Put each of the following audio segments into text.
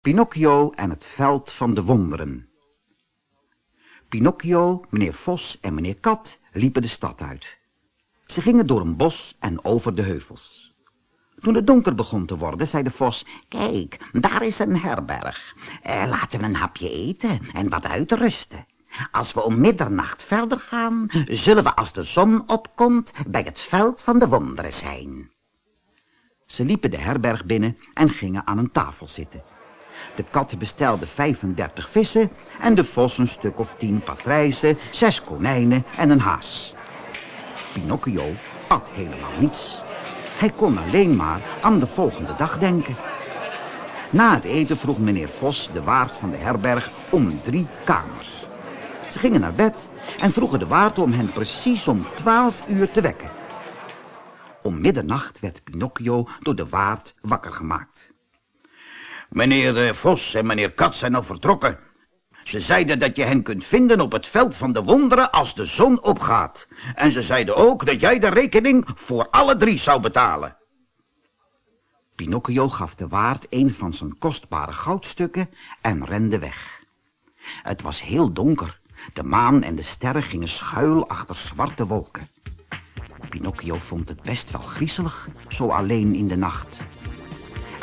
Pinocchio en het veld van de wonderen. Pinocchio, meneer Vos en meneer Kat liepen de stad uit. Ze gingen door een bos en over de heuvels. Toen het donker begon te worden, zei de vos... Kijk, daar is een herberg. Eh, laten we een hapje eten en wat uitrusten. Als we om middernacht verder gaan, zullen we als de zon opkomt bij het veld van de wonderen zijn. Ze liepen de herberg binnen en gingen aan een tafel zitten. De kat bestelde 35 vissen en de vos een stuk of tien patrijzen, zes konijnen en een haas. Pinocchio at helemaal niets. Hij kon alleen maar aan de volgende dag denken. Na het eten vroeg meneer Vos, de waard van de herberg, om drie kamers. Ze gingen naar bed en vroegen de waard om hen precies om twaalf uur te wekken. Om middernacht werd Pinocchio door de waard wakker gemaakt. Meneer eh, Vos en meneer Kat zijn al vertrokken. Ze zeiden dat je hen kunt vinden op het veld van de wonderen als de zon opgaat. En ze zeiden ook dat jij de rekening voor alle drie zou betalen. Pinocchio gaf de waard een van zijn kostbare goudstukken en rende weg. Het was heel donker. De maan en de sterren gingen schuil achter zwarte wolken. Pinocchio vond het best wel griezelig, zo alleen in de nacht.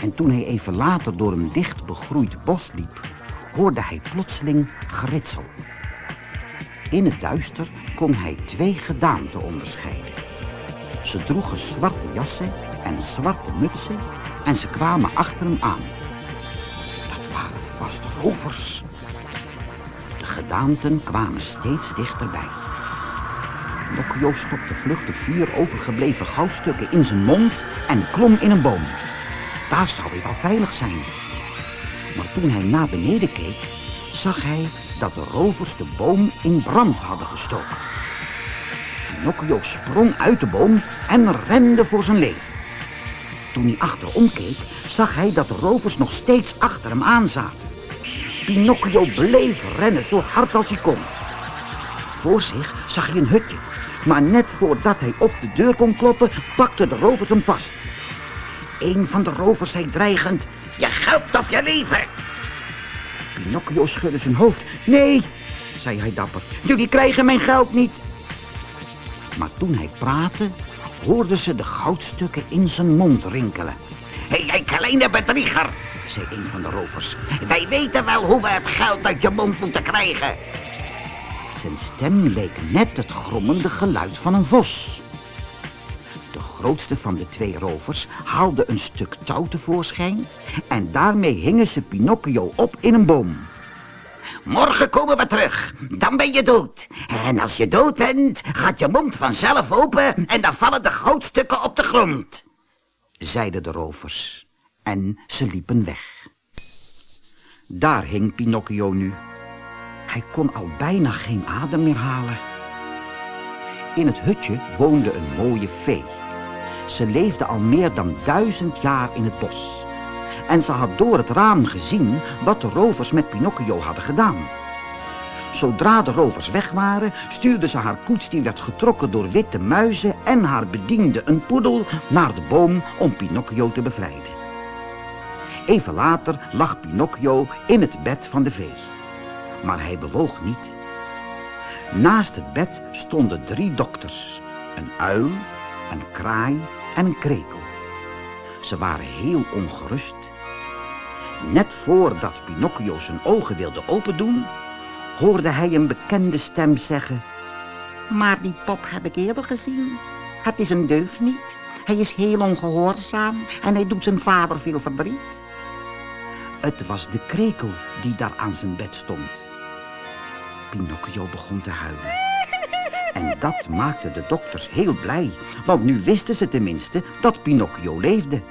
En toen hij even later door een dicht begroeid bos liep, hoorde hij plotseling geritsel. In het duister kon hij twee gedaanten onderscheiden. Ze droegen zwarte jassen en zwarte mutsen en ze kwamen achter hem aan. Dat waren vast rovers. De gedaanten kwamen steeds dichterbij. Pinocchio stopte de vier overgebleven goudstukken in zijn mond en klom in een boom. Daar zou hij wel veilig zijn. Maar toen hij naar beneden keek, zag hij dat de rovers de boom in brand hadden gestoken. Pinocchio sprong uit de boom en rende voor zijn leven. Toen hij achterom keek, zag hij dat de rovers nog steeds achter hem aan zaten. Pinocchio bleef rennen zo hard als hij kon. Voor zich zag hij een hutje, maar net voordat hij op de deur kon kloppen, pakten de rovers hem vast. Een van de rovers zei dreigend... Je geld of je leven! Pinocchio schudde zijn hoofd. Nee, zei hij dapper. Jullie krijgen mijn geld niet. Maar toen hij praatte, hoorden ze de goudstukken in zijn mond rinkelen. Hé, hey, kleine bedrieger, zei een van de rovers. Wij weten wel hoe we het geld uit je mond moeten krijgen. Zijn stem leek net het grommende geluid van een vos grootste van de twee rovers haalde een stuk touw tevoorschijn... en daarmee hingen ze Pinocchio op in een boom. Morgen komen we terug, dan ben je dood. En als je dood bent, gaat je mond vanzelf open... en dan vallen de goudstukken op de grond. Zeiden de rovers. En ze liepen weg. Daar hing Pinocchio nu. Hij kon al bijna geen adem meer halen. In het hutje woonde een mooie vee. Ze leefde al meer dan duizend jaar in het bos. En ze had door het raam gezien wat de rovers met Pinocchio hadden gedaan. Zodra de rovers weg waren, stuurde ze haar koets die werd getrokken door witte muizen en haar bediende een poedel naar de boom om Pinocchio te bevrijden. Even later lag Pinocchio in het bed van de vee. Maar hij bewoog niet. Naast het bed stonden drie dokters. Een uil, een kraai en een krekel. Ze waren heel ongerust. Net voordat Pinocchio zijn ogen wilde opendoen, hoorde hij een bekende stem zeggen... Maar die pop heb ik eerder gezien. Het is een deugniet. Hij is heel ongehoorzaam en hij doet zijn vader veel verdriet. Het was de krekel die daar aan zijn bed stond. Pinocchio begon te huilen. En dat maakte de dokters heel blij, want nu wisten ze tenminste dat Pinocchio leefde.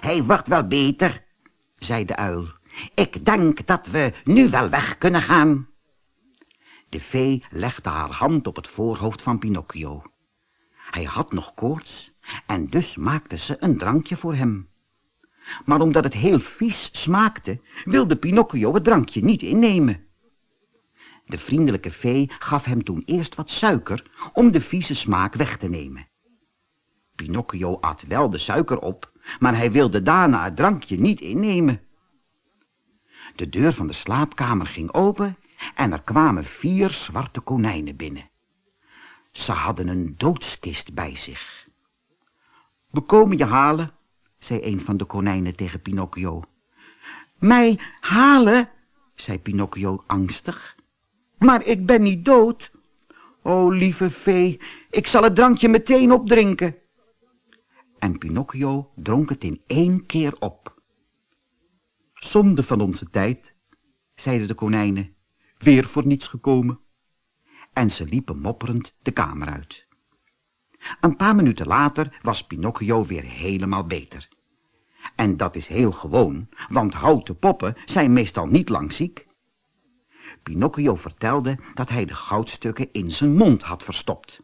Hij wordt wel beter, zei de uil. Ik denk dat we nu wel weg kunnen gaan. De vee legde haar hand op het voorhoofd van Pinocchio. Hij had nog koorts en dus maakte ze een drankje voor hem. Maar omdat het heel vies smaakte, wilde Pinocchio het drankje niet innemen. De vriendelijke vee gaf hem toen eerst wat suiker om de vieze smaak weg te nemen. Pinocchio at wel de suiker op, maar hij wilde daarna het drankje niet innemen. De deur van de slaapkamer ging open en er kwamen vier zwarte konijnen binnen. Ze hadden een doodskist bij zich. We komen je halen, zei een van de konijnen tegen Pinocchio. Mij halen, zei Pinocchio angstig. Maar ik ben niet dood. O, lieve vee, ik zal het drankje meteen opdrinken. En Pinocchio dronk het in één keer op. Zonde van onze tijd, zeiden de konijnen, weer voor niets gekomen. En ze liepen mopperend de kamer uit. Een paar minuten later was Pinocchio weer helemaal beter. En dat is heel gewoon, want houten poppen zijn meestal niet lang ziek. Pinocchio vertelde dat hij de goudstukken in zijn mond had verstopt.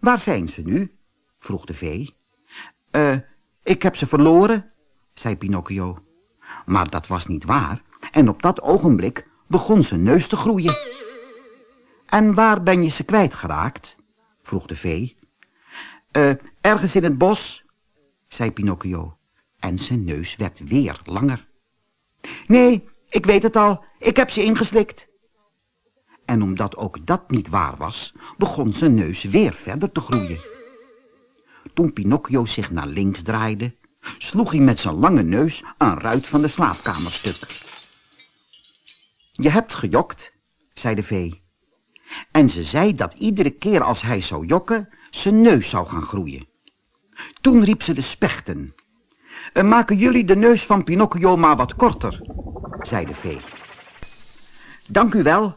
Waar zijn ze nu? vroeg de vee. Eh, ik heb ze verloren, zei Pinocchio. Maar dat was niet waar en op dat ogenblik begon zijn neus te groeien. En waar ben je ze kwijtgeraakt? vroeg de vee. Uh, ergens in het bos, zei Pinocchio. En zijn neus werd weer langer. Nee, ik weet het al. Ik heb ze ingeslikt. En omdat ook dat niet waar was, begon zijn neus weer verder te groeien. Toen Pinocchio zich naar links draaide, sloeg hij met zijn lange neus een ruit van de slaapkamer stuk. Je hebt gejokt, zei de vee. En ze zei dat iedere keer als hij zou jokken, zijn neus zou gaan groeien. Toen riep ze de spechten. En maken jullie de neus van Pinocchio maar wat korter, zei de vee. Dank u wel,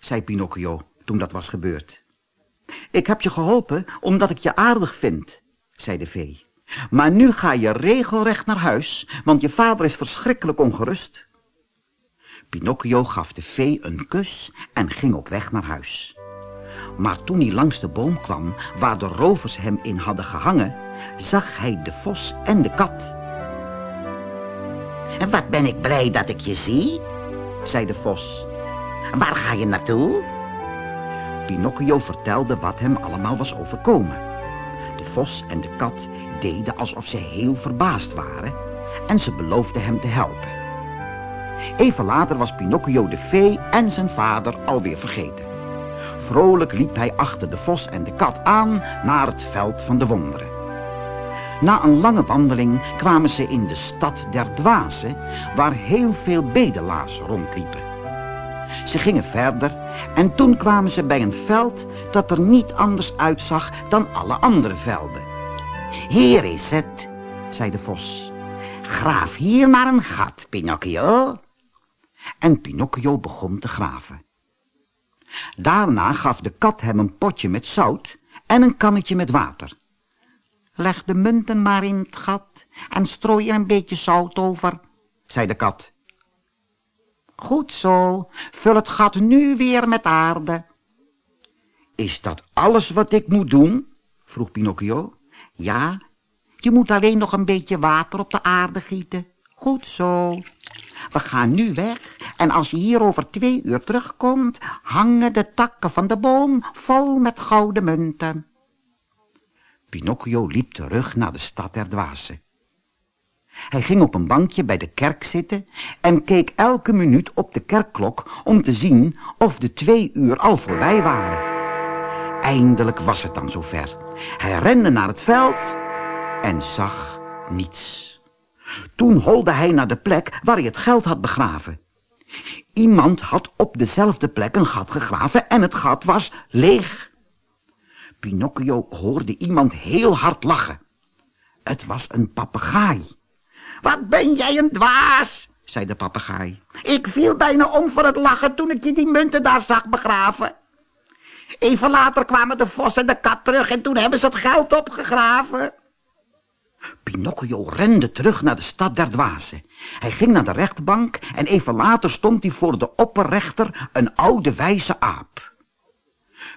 zei Pinocchio toen dat was gebeurd. Ik heb je geholpen omdat ik je aardig vind, zei de vee. Maar nu ga je regelrecht naar huis, want je vader is verschrikkelijk ongerust. Pinocchio gaf de vee een kus en ging op weg naar huis. Maar toen hij langs de boom kwam waar de rovers hem in hadden gehangen, zag hij de vos en de kat. En wat ben ik blij dat ik je zie, zei de vos. Waar ga je naartoe? Pinocchio vertelde wat hem allemaal was overkomen. De vos en de kat deden alsof ze heel verbaasd waren en ze beloofden hem te helpen. Even later was Pinocchio de vee en zijn vader alweer vergeten. Vrolijk liep hij achter de vos en de kat aan naar het veld van de wonderen. Na een lange wandeling kwamen ze in de stad der dwazen, waar heel veel bedelaars rondliepen. Ze gingen verder en toen kwamen ze bij een veld dat er niet anders uitzag dan alle andere velden. Hier is het, zei de vos. Graaf hier maar een gat, Pinocchio. En Pinocchio begon te graven. Daarna gaf de kat hem een potje met zout en een kannetje met water. Leg de munten maar in het gat en strooi er een beetje zout over, zei de kat. Goed zo, vul het gat nu weer met aarde. Is dat alles wat ik moet doen? vroeg Pinocchio. Ja, je moet alleen nog een beetje water op de aarde gieten. Goed zo. We gaan nu weg en als je hier over twee uur terugkomt, hangen de takken van de boom vol met gouden munten. Pinocchio liep terug naar de stad der dwazen. Hij ging op een bankje bij de kerk zitten en keek elke minuut op de kerkklok om te zien of de twee uur al voorbij waren. Eindelijk was het dan zover. Hij rende naar het veld en zag niets. Toen holde hij naar de plek waar hij het geld had begraven. Iemand had op dezelfde plek een gat gegraven en het gat was leeg. Pinocchio hoorde iemand heel hard lachen. Het was een papegaai. Wat ben jij een dwaas, zei de papegaai. Ik viel bijna om van het lachen toen ik je die munten daar zag begraven. Even later kwamen de vos en de kat terug en toen hebben ze het geld opgegraven. Pinocchio rende terug naar de stad der dwazen. Hij ging naar de rechtbank en even later stond hij voor de opperrechter, een oude wijze aap.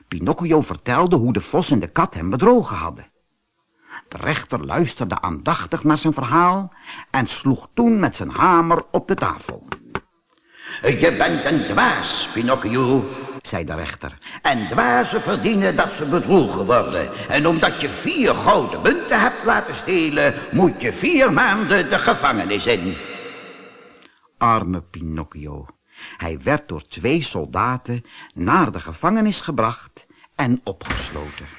Pinocchio vertelde hoe de vos en de kat hem bedrogen hadden. De rechter luisterde aandachtig naar zijn verhaal en sloeg toen met zijn hamer op de tafel. Je bent een dwaas, Pinocchio, zei de rechter. En dwazen verdienen dat ze bedrogen worden. En omdat je vier gouden munten hebt laten stelen, moet je vier maanden de gevangenis in. arme Pinocchio. Hij werd door twee soldaten naar de gevangenis gebracht en opgesloten.